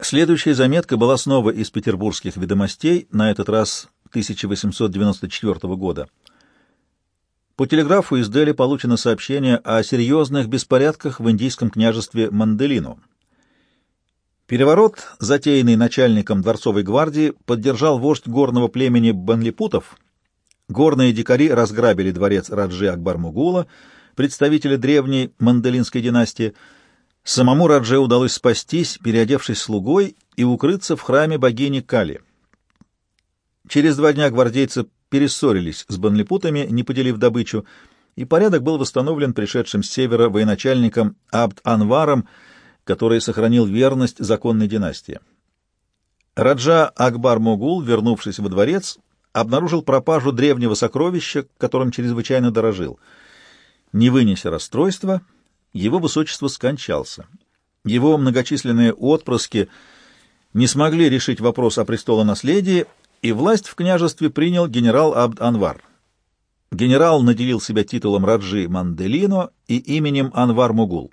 Следующая заметка была снова из петербургских ведомостей, на этот раз 1894 года. По телеграфу из Дели получено сообщение о серьезных беспорядках в индийском княжестве Манделину. Переворот, затеянный начальником дворцовой гвардии, поддержал вождь горного племени Банлипутов. Горные дикари разграбили дворец Раджи Акбар-Мугула, представителя древней Манделинской династии, Самому Радже удалось спастись, переодевшись слугой, и укрыться в храме богини Кали. Через два дня гвардейцы перессорились с банлипутами, не поделив добычу, и порядок был восстановлен пришедшим с севера военачальником Абд-Анваром, который сохранил верность законной династии. Раджа Акбар-Могул, вернувшись во дворец, обнаружил пропажу древнего сокровища, которым чрезвычайно дорожил. Не вынеся расстройства, его высочество скончался. Его многочисленные отпрыски не смогли решить вопрос о престолонаследии, и власть в княжестве принял генерал Абд-Анвар. Генерал наделил себя титулом Раджи Манделино и именем Анвар-Мугул.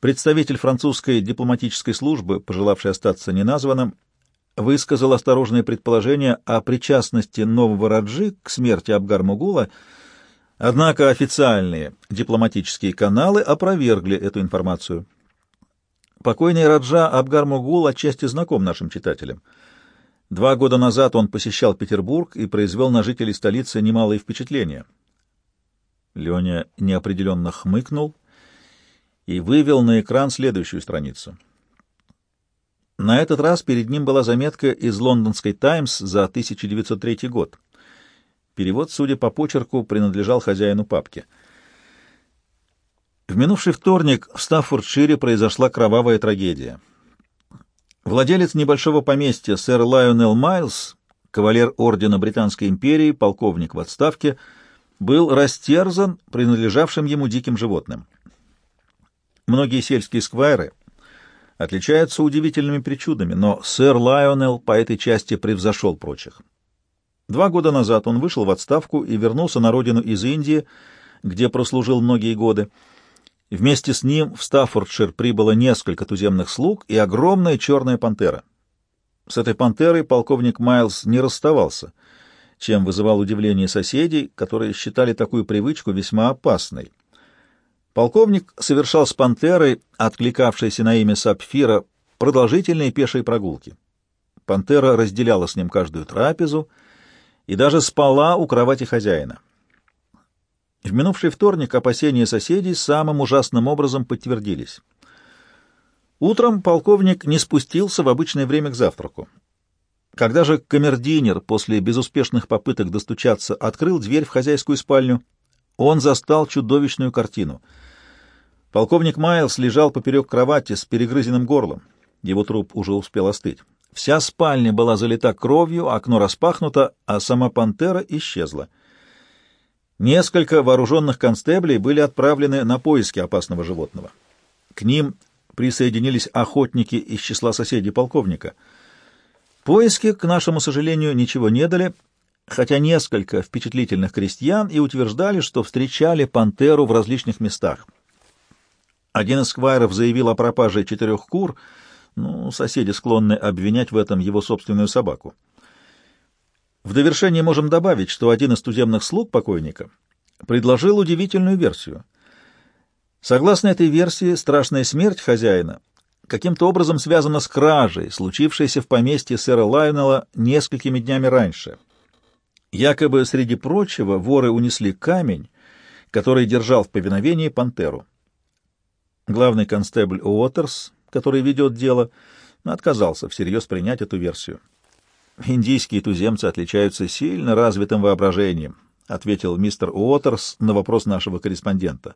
Представитель французской дипломатической службы, пожелавший остаться неназванным, высказал осторожное предположение о причастности нового Раджи к смерти Абгар-Мугула — Однако официальные дипломатические каналы опровергли эту информацию. Покойный Раджа Абгар-Мугул отчасти знаком нашим читателям. Два года назад он посещал Петербург и произвел на жителей столицы немалое впечатление. Леня неопределенно хмыкнул и вывел на экран следующую страницу. На этот раз перед ним была заметка из лондонской «Таймс» за 1903 год. Перевод, судя по почерку, принадлежал хозяину папки. В минувший вторник в Стаффордшире произошла кровавая трагедия. Владелец небольшого поместья сэр Лайонел Майлз, кавалер ордена Британской империи, полковник в отставке, был растерзан принадлежавшим ему диким животным. Многие сельские сквайры отличаются удивительными причудами, но сэр Лайонел по этой части превзошел прочих. Два года назад он вышел в отставку и вернулся на родину из Индии, где прослужил многие годы. Вместе с ним в Стаффордшир прибыло несколько туземных слуг и огромная черная пантера. С этой пантерой полковник Майлз не расставался, чем вызывал удивление соседей, которые считали такую привычку весьма опасной. Полковник совершал с пантерой, откликавшейся на имя Сапфира, продолжительные пешие прогулки. Пантера разделяла с ним каждую трапезу — и даже спала у кровати хозяина. В минувший вторник опасения соседей самым ужасным образом подтвердились. Утром полковник не спустился в обычное время к завтраку. Когда же камердинер после безуспешных попыток достучаться открыл дверь в хозяйскую спальню, он застал чудовищную картину. Полковник Майлз лежал поперек кровати с перегрызенным горлом. Его труп уже успел остыть. Вся спальня была залита кровью, окно распахнуто, а сама пантера исчезла. Несколько вооруженных констеблей были отправлены на поиски опасного животного. К ним присоединились охотники из числа соседей полковника. Поиски, к нашему сожалению, ничего не дали, хотя несколько впечатлительных крестьян и утверждали, что встречали пантеру в различных местах. Один из сквайров заявил о пропаже четырех кур — ну, соседи склонны обвинять в этом его собственную собаку. В довершение можем добавить, что один из туземных слуг покойника предложил удивительную версию. Согласно этой версии, страшная смерть хозяина каким-то образом связана с кражей, случившейся в поместье сэра Лайонела несколькими днями раньше. Якобы, среди прочего, воры унесли камень, который держал в повиновении пантеру. Главный констебль Уотерс который ведет дело, отказался всерьез принять эту версию. «Индийские туземцы отличаются сильно развитым воображением», ответил мистер Уотерс на вопрос нашего корреспондента.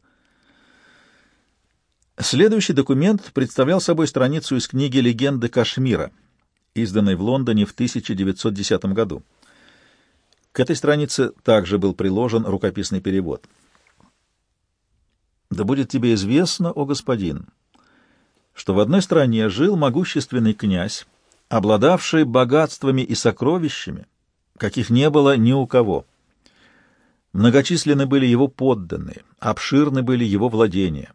Следующий документ представлял собой страницу из книги «Легенды Кашмира», изданной в Лондоне в 1910 году. К этой странице также был приложен рукописный перевод. «Да будет тебе известно, о господин, что в одной стране жил могущественный князь, обладавший богатствами и сокровищами, каких не было ни у кого. Многочисленны были его подданные, обширны были его владения.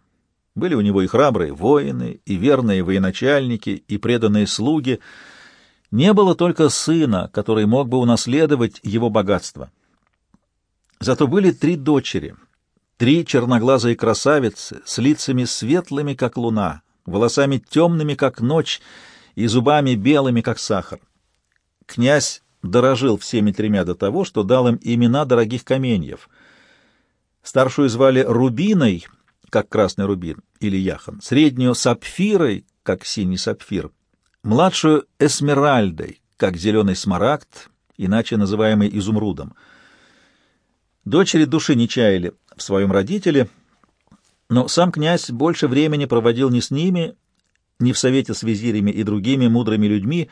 Были у него и храбрые воины, и верные военачальники, и преданные слуги. Не было только сына, который мог бы унаследовать его богатство. Зато были три дочери, три черноглазые красавицы с лицами светлыми, как луна, волосами темными, как ночь, и зубами белыми, как сахар. Князь дорожил всеми тремя до того, что дал им имена дорогих каменьев. Старшую звали Рубиной, как красный рубин, или яхан, среднюю — Сапфирой, как синий сапфир, младшую — Эсмеральдой, как зеленый смарагд, иначе называемый изумрудом. Дочери души не чаяли в своем родителе, но сам князь больше времени проводил не с ними, не в совете с визирями и другими мудрыми людьми,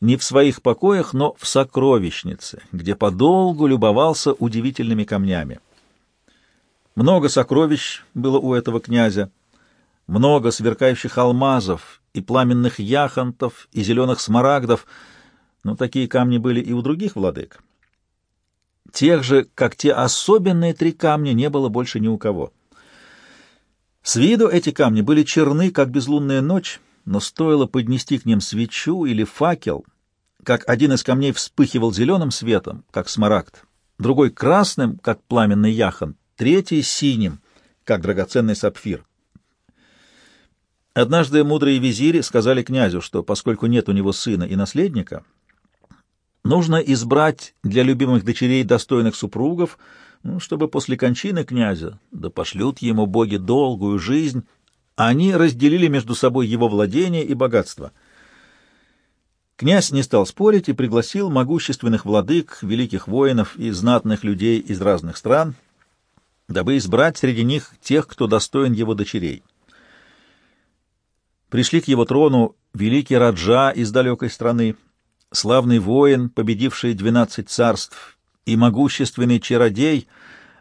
не в своих покоях, но в сокровищнице, где подолгу любовался удивительными камнями. Много сокровищ было у этого князя, много сверкающих алмазов и пламенных яхонтов и зеленых смарагдов, но такие камни были и у других владык. Тех же, как те особенные три камня, не было больше ни у кого. С виду эти камни были черны, как безлунная ночь, но стоило поднести к ним свечу или факел, как один из камней вспыхивал зеленым светом, как смарагд, другой — красным, как пламенный яхон, третий — синим, как драгоценный сапфир. Однажды мудрые визири сказали князю, что поскольку нет у него сына и наследника, нужно избрать для любимых дочерей достойных супругов, чтобы после кончины князя, да пошлют ему боги долгую жизнь, они разделили между собой его владение и богатство. Князь не стал спорить и пригласил могущественных владык, великих воинов и знатных людей из разных стран, дабы избрать среди них тех, кто достоин его дочерей. Пришли к его трону великий Раджа из далекой страны, славный воин, победивший двенадцать царств, и могущественный чародей,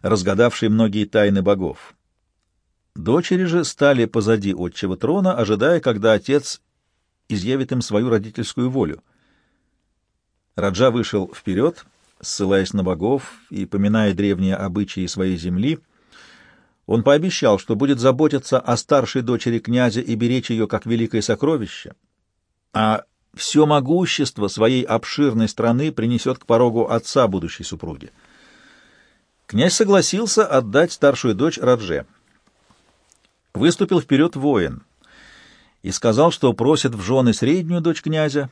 разгадавший многие тайны богов. Дочери же стали позади отчего трона, ожидая, когда отец изъявит им свою родительскую волю. Раджа вышел вперед, ссылаясь на богов и поминая древние обычаи своей земли. Он пообещал, что будет заботиться о старшей дочери князя и беречь ее как великое сокровище, а все могущество своей обширной страны принесет к порогу отца будущей супруги. Князь согласился отдать старшую дочь Радже — выступил вперед воин и сказал, что просит в жены среднюю дочь князя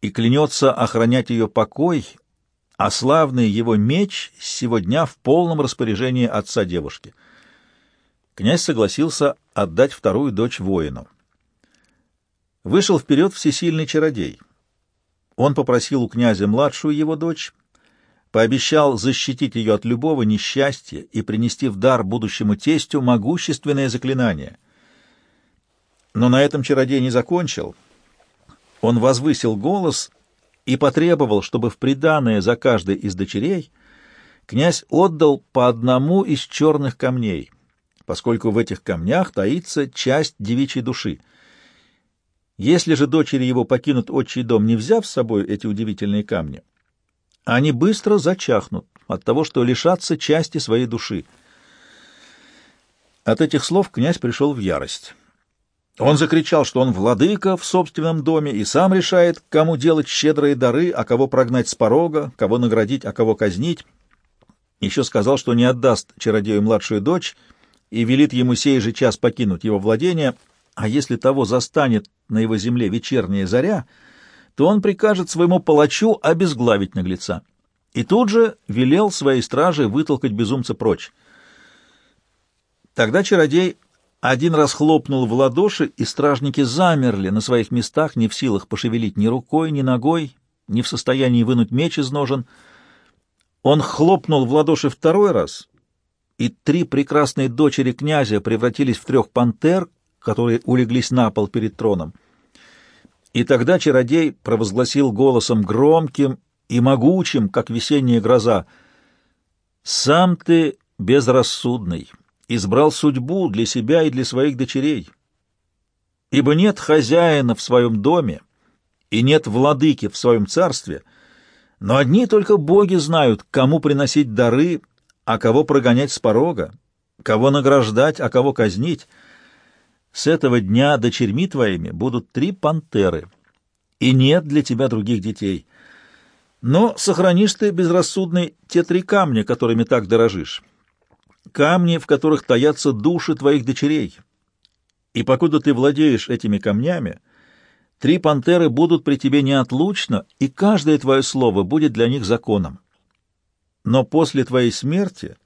и клянется охранять ее покой, а славный его меч сегодня в полном распоряжении отца девушки. Князь согласился отдать вторую дочь воину. Вышел вперед всесильный чародей. Он попросил у князя младшую его дочь, пообещал защитить ее от любого несчастья и принести в дар будущему тестю могущественное заклинание. Но на этом чародей не закончил. Он возвысил голос и потребовал, чтобы в приданое за каждой из дочерей князь отдал по одному из черных камней, поскольку в этих камнях таится часть девичьей души. Если же дочери его покинут отчий дом, не взяв с собой эти удивительные камни, они быстро зачахнут от того, что лишатся части своей души. От этих слов князь пришел в ярость. Он закричал, что он владыка в собственном доме и сам решает, кому делать щедрые дары, а кого прогнать с порога, кого наградить, а кого казнить. Еще сказал, что не отдаст чародею младшую дочь и велит ему сей же час покинуть его владение, а если того застанет на его земле вечерняя заря — то он прикажет своему палачу обезглавить наглеца. И тут же велел своей страже вытолкать безумца прочь. Тогда чародей один раз хлопнул в ладоши, и стражники замерли на своих местах, не в силах пошевелить ни рукой, ни ногой, не в состоянии вынуть меч из ножен. Он хлопнул в ладоши второй раз, и три прекрасные дочери князя превратились в трех пантер, которые улеглись на пол перед троном. И тогда чародей провозгласил голосом громким и могучим, как весенняя гроза, «Сам ты безрассудный, избрал судьбу для себя и для своих дочерей, ибо нет хозяина в своем доме и нет владыки в своем царстве, но одни только боги знают, кому приносить дары, а кого прогонять с порога, кого награждать, а кого казнить». С этого дня дочерьми твоими будут три пантеры, и нет для тебя других детей. Но сохранишь ты, безрассудный, те три камня, которыми так дорожишь. Камни, в которых таятся души твоих дочерей. И покуда ты владеешь этими камнями, три пантеры будут при тебе неотлучно, и каждое твое слово будет для них законом. Но после твоей смерти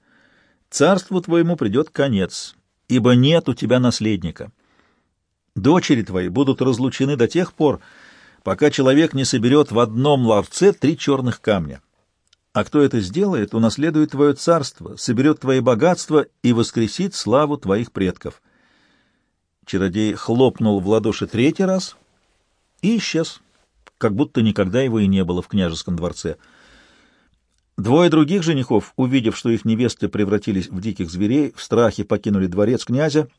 царству твоему придет конец, ибо нет у тебя наследника. Дочери твои будут разлучены до тех пор, пока человек не соберет в одном ларце три черных камня. А кто это сделает, унаследует твое царство, соберет твои богатства и воскресит славу твоих предков. Чародей хлопнул в ладоши третий раз и исчез, как будто никогда его и не было в княжеском дворце. Двое других женихов, увидев, что их невесты превратились в диких зверей, в страхе покинули дворец князя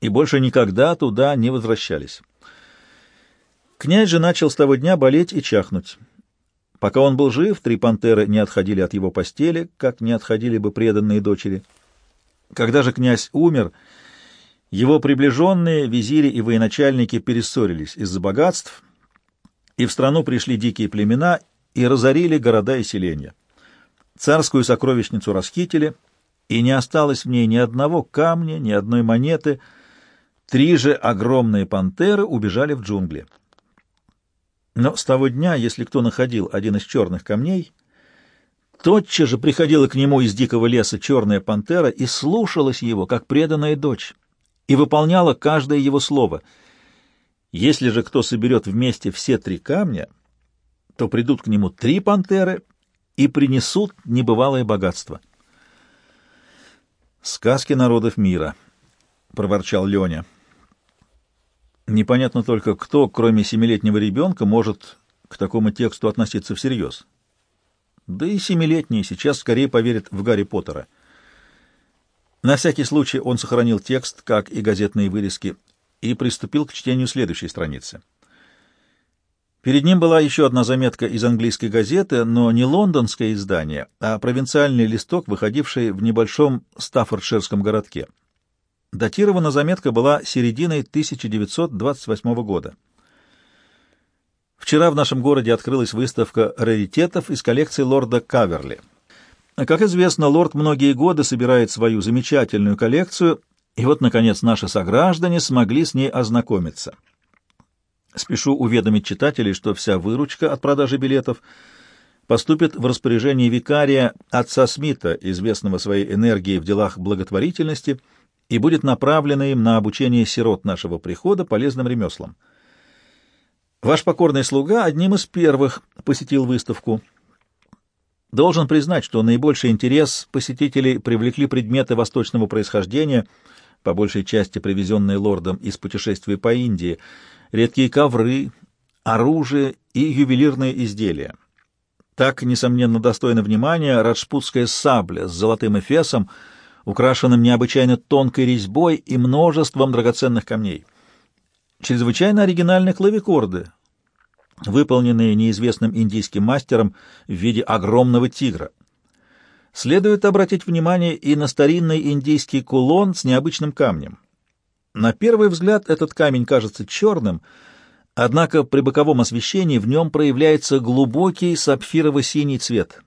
и больше никогда туда не возвращались. Князь же начал с того дня болеть и чахнуть. Пока он был жив, три пантеры не отходили от его постели, как не отходили бы преданные дочери. Когда же князь умер, его приближенные, визири и военачальники перессорились из-за богатств, и в страну пришли дикие племена и разорили города и селения. Царскую сокровищницу расхитили, и не осталось в ней ни одного камня, ни одной монеты — Три же огромные пантеры убежали в джунгли. Но с того дня, если кто находил один из черных камней, тотчас же приходила к нему из дикого леса черная пантера и слушалась его, как преданная дочь, и выполняла каждое его слово. Если же кто соберет вместе все три камня, то придут к нему три пантеры и принесут небывалое богатство. «Сказки народов мира», — проворчал Леня. Непонятно только, кто, кроме семилетнего ребенка, может к такому тексту относиться всерьез. Да и семилетний сейчас скорее поверит в Гарри Поттера. На всякий случай он сохранил текст, как и газетные вырезки, и приступил к чтению следующей страницы. Перед ним была еще одна заметка из английской газеты, но не лондонское издание, а провинциальный листок, выходивший в небольшом стаффордширском городке. Датирована заметка была серединой 1928 года. Вчера в нашем городе открылась выставка раритетов из коллекции лорда Каверли. Как известно, лорд многие годы собирает свою замечательную коллекцию, и вот, наконец, наши сограждане смогли с ней ознакомиться. Спешу уведомить читателей, что вся выручка от продажи билетов поступит в распоряжение викария отца Смита, известного своей энергией в делах благотворительности, и будет направлено им на обучение сирот нашего прихода полезным ремеслам. Ваш покорный слуга одним из первых посетил выставку. Должен признать, что наибольший интерес посетителей привлекли предметы восточного происхождения, по большей части привезенные лордом из путешествия по Индии, редкие ковры, оружие и ювелирные изделия. Так, несомненно, достойно внимания раджпутская сабля с золотым эфесом — украшенным необычайно тонкой резьбой и множеством драгоценных камней. Чрезвычайно оригинальные клавикорды, выполненные неизвестным индийским мастером в виде огромного тигра. Следует обратить внимание и на старинный индийский кулон с необычным камнем. На первый взгляд этот камень кажется черным, однако при боковом освещении в нем проявляется глубокий сапфирово-синий цвет.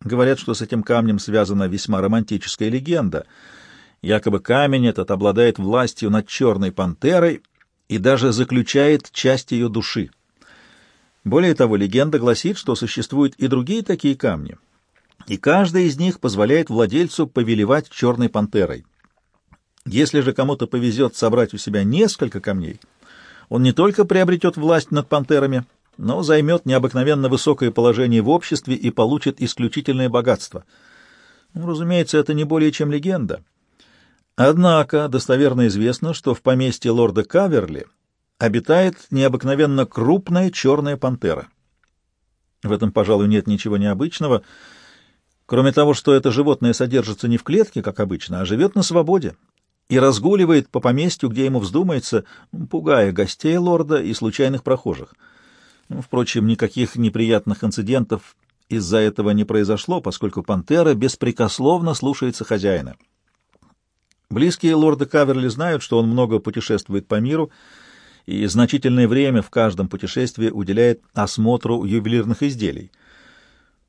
Говорят, что с этим камнем связана весьма романтическая легенда. Якобы камень этот обладает властью над черной пантерой и даже заключает часть ее души. Более того, легенда гласит, что существуют и другие такие камни, и каждый из них позволяет владельцу повелевать черной пантерой. Если же кому-то повезет собрать у себя несколько камней, он не только приобретет власть над пантерами, но займет необыкновенно высокое положение в обществе и получит исключительное богатство. Ну, разумеется, это не более чем легенда. Однако достоверно известно, что в поместье лорда Каверли обитает необыкновенно крупная черная пантера. В этом, пожалуй, нет ничего необычного, кроме того, что это животное содержится не в клетке, как обычно, а живет на свободе и разгуливает по поместью, где ему вздумается, пугая гостей лорда и случайных прохожих. Впрочем, никаких неприятных инцидентов из-за этого не произошло, поскольку пантера беспрекословно слушается хозяина. Близкие лорда Каверли знают, что он много путешествует по миру и значительное время в каждом путешествии уделяет осмотру ювелирных изделий.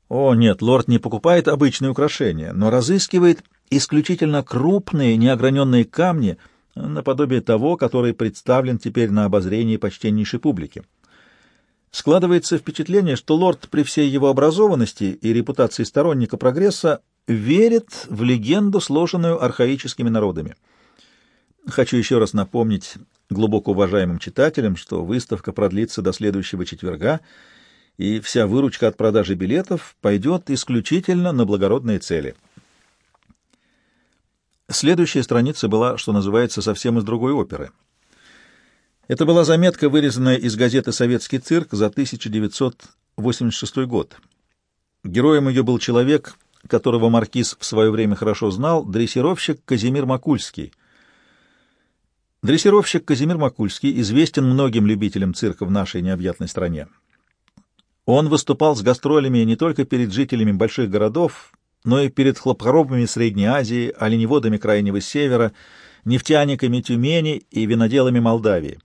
О, нет, лорд не покупает обычные украшения, но разыскивает исключительно крупные неограненные камни, наподобие того, который представлен теперь на обозрении почтеннейшей публики. Складывается впечатление, что лорд при всей его образованности и репутации сторонника прогресса верит в легенду, сложенную архаическими народами. Хочу еще раз напомнить глубоко уважаемым читателям, что выставка продлится до следующего четверга, и вся выручка от продажи билетов пойдет исключительно на благородные цели. Следующая страница была, что называется, совсем из другой оперы. Это была заметка, вырезанная из газеты «Советский цирк» за 1986 год. Героем ее был человек, которого маркиз в свое время хорошо знал, дрессировщик Казимир Макульский. Дрессировщик Казимир Макульский известен многим любителям цирка в нашей необъятной стране. Он выступал с гастролями не только перед жителями больших городов, но и перед хлопоробами Средней Азии, оленеводами Крайнего Севера, нефтяниками Тюмени и виноделами Молдавии.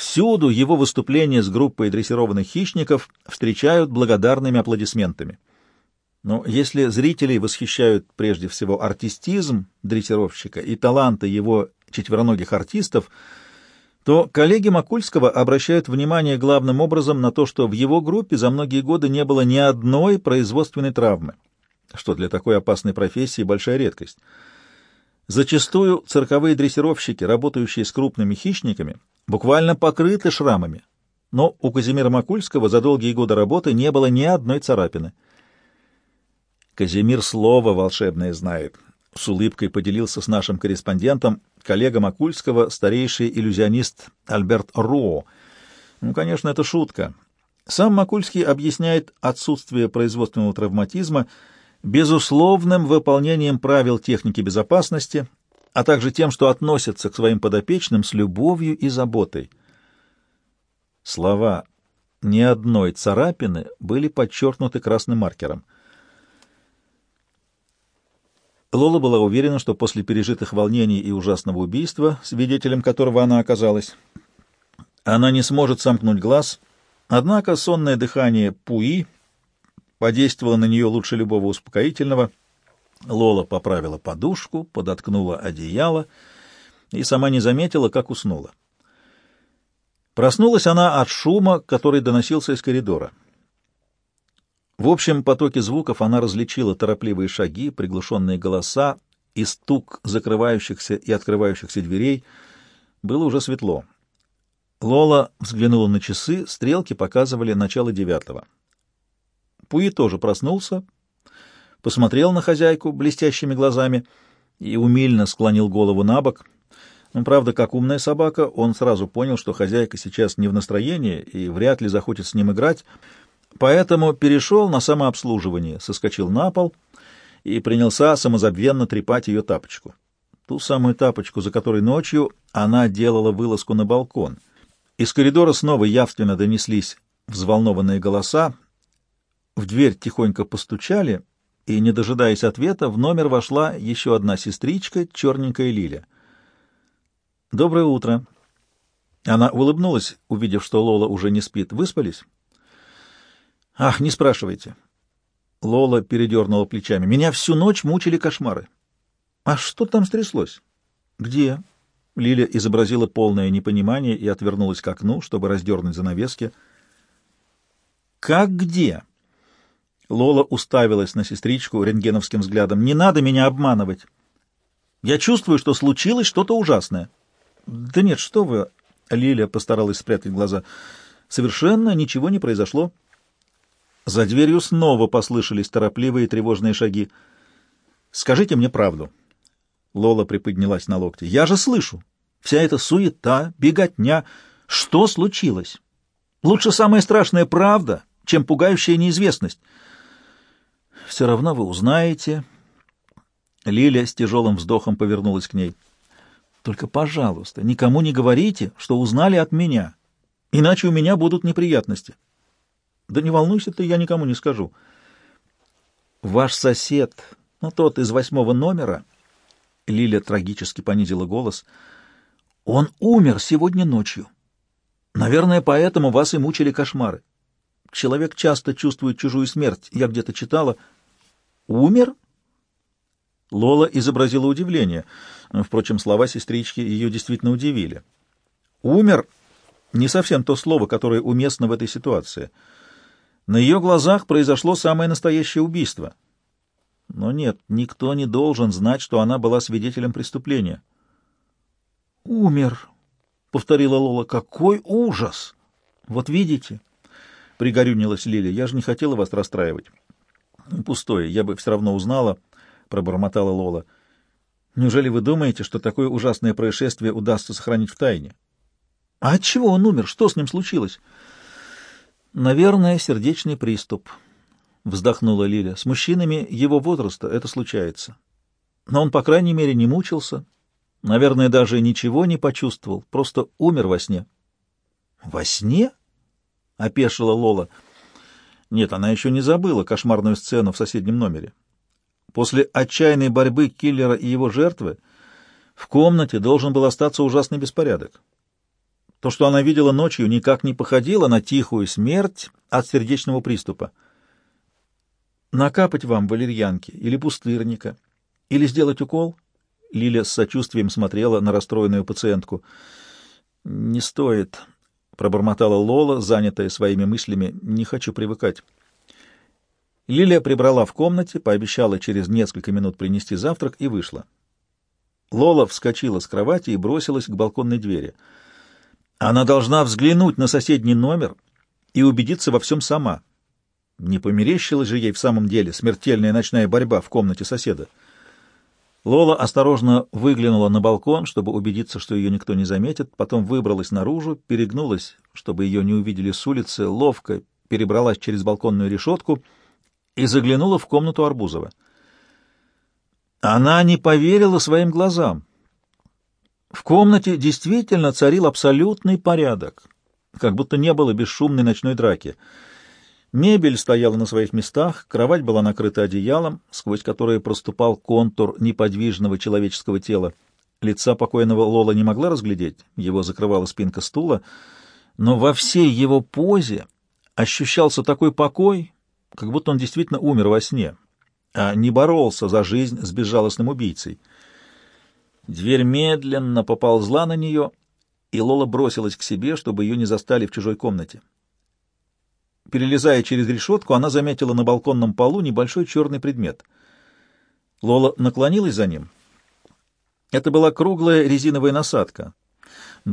Всюду его выступления с группой дрессированных хищников встречают благодарными аплодисментами. Но если зрителей восхищают прежде всего артистизм дрессировщика и таланты его четвероногих артистов, то коллеги Макульского обращают внимание главным образом на то, что в его группе за многие годы не было ни одной производственной травмы, что для такой опасной профессии большая редкость. Зачастую цирковые дрессировщики, работающие с крупными хищниками, буквально покрыты шрамами, но у Казимира Макульского за долгие годы работы не было ни одной царапины — Казимир слово волшебное знает. С улыбкой поделился с нашим корреспондентом, коллега Макульского, старейший иллюзионист Альберт Руо. Ну, конечно, это шутка. Сам Макульский объясняет отсутствие производственного травматизма безусловным выполнением правил техники безопасности, а также тем, что относятся к своим подопечным с любовью и заботой. Слова «ни одной царапины» были подчеркнуты красным маркером — Лола была уверена, что после пережитых волнений и ужасного убийства, свидетелем которого она оказалась, она не сможет сомкнуть глаз, однако сонное дыхание Пуи подействовало на нее лучше любого успокоительного. Лола поправила подушку, подоткнула одеяло и сама не заметила, как уснула. Проснулась она от шума, который доносился из коридора. В общем потоке звуков она различила торопливые шаги, приглушенные голоса и стук закрывающихся и открывающихся дверей. Было уже светло. Лола взглянула на часы, стрелки показывали начало девятого. Пуи тоже проснулся, посмотрел на хозяйку блестящими глазами и умильно склонил голову на бок. Но, правда, как умная собака, он сразу понял, что хозяйка сейчас не в настроении и вряд ли захочет с ним играть, Поэтому перешел на самообслуживание, соскочил на пол и принялся самозабвенно трепать ее тапочку. Ту самую тапочку, за которой ночью она делала вылазку на балкон. Из коридора снова явственно донеслись взволнованные голоса. В дверь тихонько постучали, и, не дожидаясь ответа, в номер вошла еще одна сестричка, черненькая Лиля. «Доброе утро!» Она улыбнулась, увидев, что Лола уже не спит. «Выспались?» Ах, не спрашивайте. Лола передернула плечами. Меня всю ночь мучили кошмары. А что там стряслось? Где? Лиля изобразила полное непонимание и отвернулась к окну, чтобы раздернуть занавески. Как где? Лола уставилась на сестричку рентгеновским взглядом. Не надо меня обманывать. Я чувствую, что случилось что-то ужасное. Да нет, что вы... Лиля постаралась спрятать глаза. Совершенно ничего не произошло. За дверью снова послышались торопливые тревожные шаги. «Скажите мне правду». Лола приподнялась на локте. «Я же слышу. Вся эта суета, беготня. Что случилось? Лучше самая страшная правда, чем пугающая неизвестность». «Все равно вы узнаете». Лиля с тяжелым вздохом повернулась к ней. «Только, пожалуйста, никому не говорите, что узнали от меня, иначе у меня будут неприятности». Да не волнуйся ты, я никому не скажу. Ваш сосед, ну, тот из восьмого номера, Лиля трагически понизила голос. «Он умер сегодня ночью. Наверное, поэтому вас и мучили кошмары. Человек часто чувствует чужую смерть. Я где-то читала. Умер?» Лола изобразила удивление. Впрочем, слова сестрички ее действительно удивили. «Умер» — не совсем то слово, которое уместно в этой ситуации. На ее глазах произошло самое настоящее убийство. Но нет, никто не должен знать, что она была свидетелем преступления. «Умер», — повторила Лола. «Какой ужас!» «Вот видите?» — пригорюнилась Лилия. «Я же не хотела вас расстраивать». «Пустое, я бы все равно узнала» пробормотала Лола. Неужели вы думаете, что такое ужасное происшествие удастся сохранить в тайне? А от чего он умер? Что с ним случилось? Наверное, сердечный приступ, вздохнула Лиля. С мужчинами его возраста это случается. Но он, по крайней мере, не мучился. Наверное, даже ничего не почувствовал, просто умер во сне. Во сне? опешила Лола. Нет, она еще не забыла кошмарную сцену в соседнем номере. После отчаянной борьбы киллера и его жертвы в комнате должен был остаться ужасный беспорядок. То, что она видела ночью, никак не походило на тихую смерть от сердечного приступа. «Накапать вам валерьянки или пустырника, или сделать укол?» Лиля с сочувствием смотрела на расстроенную пациентку. «Не стоит», — пробормотала Лола, занятая своими мыслями. «Не хочу привыкать». Лилия прибрала в комнате, пообещала через несколько минут принести завтрак и вышла. Лола вскочила с кровати и бросилась к балконной двери. Она должна взглянуть на соседний номер и убедиться во всем сама. Не померещилась же ей в самом деле смертельная ночная борьба в комнате соседа. Лола осторожно выглянула на балкон, чтобы убедиться, что ее никто не заметит, потом выбралась наружу, перегнулась, чтобы ее не увидели с улицы, ловко перебралась через балконную решетку — и заглянула в комнату Арбузова. Она не поверила своим глазам. В комнате действительно царил абсолютный порядок, как будто не было бесшумной ночной драки. Мебель стояла на своих местах, кровать была накрыта одеялом, сквозь которое проступал контур неподвижного человеческого тела. Лица покойного Лола не могла разглядеть, его закрывала спинка стула, но во всей его позе ощущался такой покой, как будто он действительно умер во сне, а не боролся за жизнь с безжалостным убийцей. Дверь медленно поползла на нее, и Лола бросилась к себе, чтобы ее не застали в чужой комнате. Перелезая через решетку, она заметила на балконном полу небольшой черный предмет. Лола наклонилась за ним. Это была круглая резиновая насадка,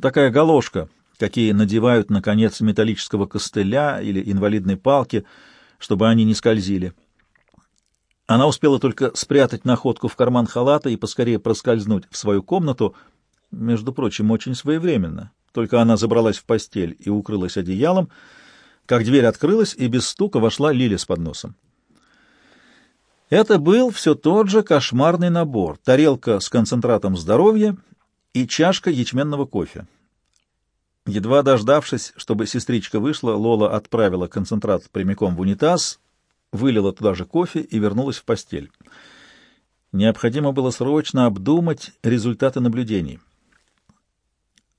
такая галошка, какие надевают на конец металлического костыля или инвалидной палки — чтобы они не скользили. Она успела только спрятать находку в карман халата и поскорее проскользнуть в свою комнату, между прочим, очень своевременно. Только она забралась в постель и укрылась одеялом, как дверь открылась, и без стука вошла Лиля с подносом. Это был все тот же кошмарный набор — тарелка с концентратом здоровья и чашка ячменного кофе. Едва дождавшись, чтобы сестричка вышла, Лола отправила концентрат прямиком в унитаз, вылила туда же кофе и вернулась в постель. Необходимо было срочно обдумать результаты наблюдений.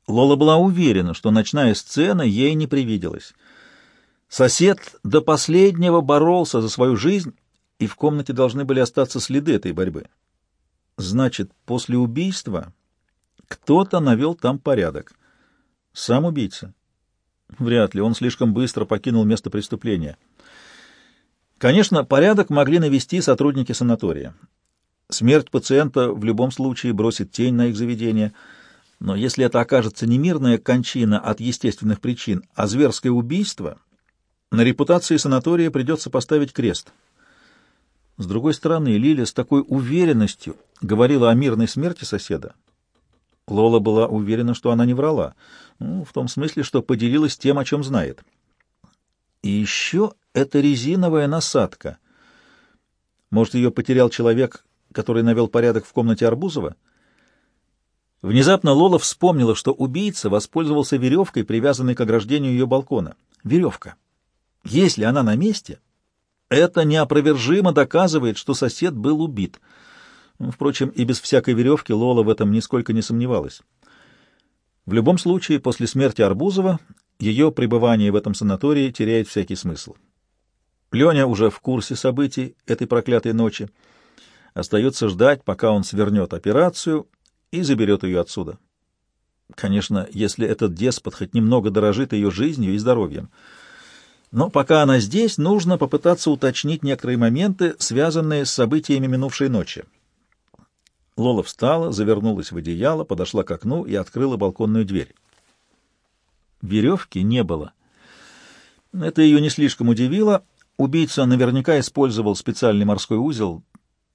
Лола была уверена, что ночная сцена ей не привиделась. Сосед до последнего боролся за свою жизнь, и в комнате должны были остаться следы этой борьбы. Значит, после убийства кто-то навел там порядок. Сам убийца? Вряд ли, он слишком быстро покинул место преступления. Конечно, порядок могли навести сотрудники санатория. Смерть пациента в любом случае бросит тень на их заведение, но если это окажется не мирная кончина от естественных причин, а зверское убийство, на репутации санатория придется поставить крест. С другой стороны, Лиля с такой уверенностью говорила о мирной смерти соседа, Лола была уверена, что она не врала, ну, в том смысле, что поделилась тем, о чем знает. И еще это резиновая насадка. Может, ее потерял человек, который навел порядок в комнате Арбузова? Внезапно Лола вспомнила, что убийца воспользовался веревкой, привязанной к ограждению ее балкона. Веревка. Если она на месте, это неопровержимо доказывает, что сосед был убит — Впрочем, и без всякой веревки Лола в этом нисколько не сомневалась. В любом случае, после смерти Арбузова ее пребывание в этом санатории теряет всякий смысл. Леня уже в курсе событий этой проклятой ночи. Остается ждать, пока он свернет операцию и заберет ее отсюда. Конечно, если этот деспот хоть немного дорожит ее жизнью и здоровьем. Но пока она здесь, нужно попытаться уточнить некоторые моменты, связанные с событиями минувшей ночи. Лола встала, завернулась в одеяло, подошла к окну и открыла балконную дверь. Веревки не было. Это ее не слишком удивило. Убийца наверняка использовал специальный морской узел,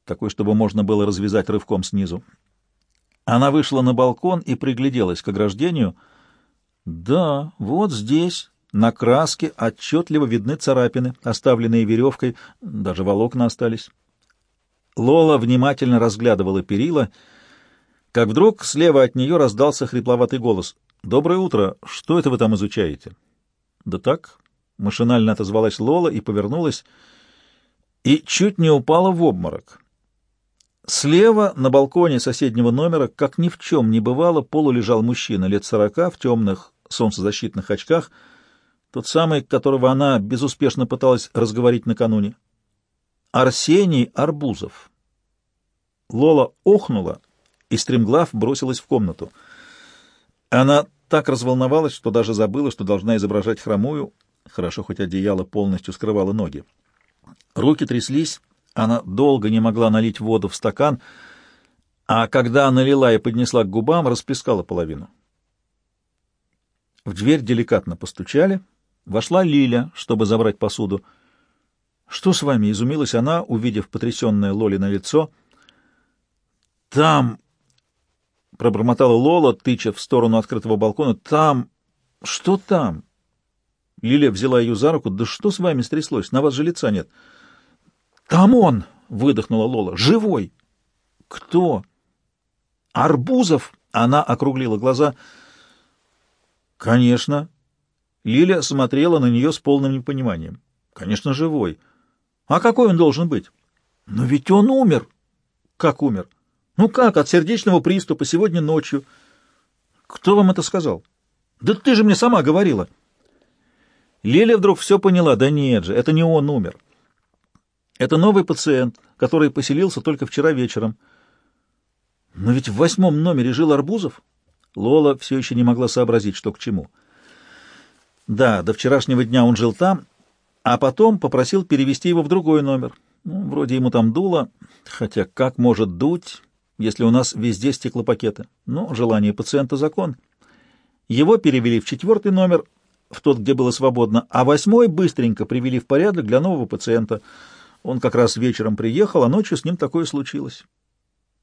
такой, чтобы можно было развязать рывком снизу. Она вышла на балкон и пригляделась к ограждению. Да, вот здесь, на краске, отчетливо видны царапины, оставленные веревкой, даже волокна остались. Лола внимательно разглядывала перила, как вдруг слева от нее раздался хрипловатый голос. «Доброе утро. Что это вы там изучаете?» «Да так», — машинально отозвалась Лола и повернулась, и чуть не упала в обморок. Слева, на балконе соседнего номера, как ни в чем не бывало, полулежал мужчина лет сорока в темных солнцезащитных очках, тот самый, которого она безуспешно пыталась разговорить накануне. Арсений Арбузов. Лола охнула, и стремглав бросилась в комнату. Она так разволновалась, что даже забыла, что должна изображать хромую, хорошо хоть одеяло полностью скрывало ноги. Руки тряслись, она долго не могла налить воду в стакан, а когда налила и поднесла к губам, расплескала половину. В дверь деликатно постучали. Вошла Лиля, чтобы забрать посуду. «Что с вами?» — изумилась она, увидев потрясенное Лоли на лицо. «Там...» — пробормотала Лола, тыча в сторону открытого балкона. «Там... Что там?» Лиля взяла ее за руку. «Да что с вами стряслось? На вас же лица нет». «Там он!» — выдохнула Лола. «Живой!» «Кто?» «Арбузов!» — она округлила глаза. «Конечно». Лиля смотрела на нее с полным непониманием. «Конечно, живой. А какой он должен быть?» «Но ведь он умер!» «Как умер?» «Ну как, от сердечного приступа сегодня ночью?» «Кто вам это сказал?» «Да ты же мне сама говорила!» Лиля вдруг все поняла. «Да нет же, это не он умер. Это новый пациент, который поселился только вчера вечером. Но ведь в восьмом номере жил Арбузов. Лола все еще не могла сообразить, что к чему. Да, до вчерашнего дня он жил там, а потом попросил перевести его в другой номер. Ну, вроде ему там дуло, хотя как может дуть, если у нас везде стеклопакеты? Но желание пациента — закон. Его перевели в четвертый номер, в тот, где было свободно, а восьмой быстренько привели в порядок для нового пациента — он как раз вечером приехал, а ночью с ним такое случилось.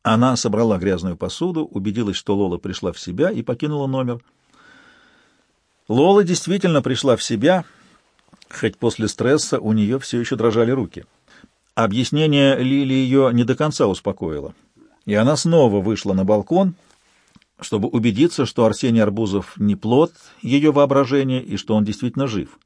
Она собрала грязную посуду, убедилась, что Лола пришла в себя и покинула номер. Лола действительно пришла в себя, хоть после стресса у нее все еще дрожали руки. Объяснение Лили ее не до конца успокоило, и она снова вышла на балкон, чтобы убедиться, что Арсений Арбузов не плод ее воображения и что он действительно жив.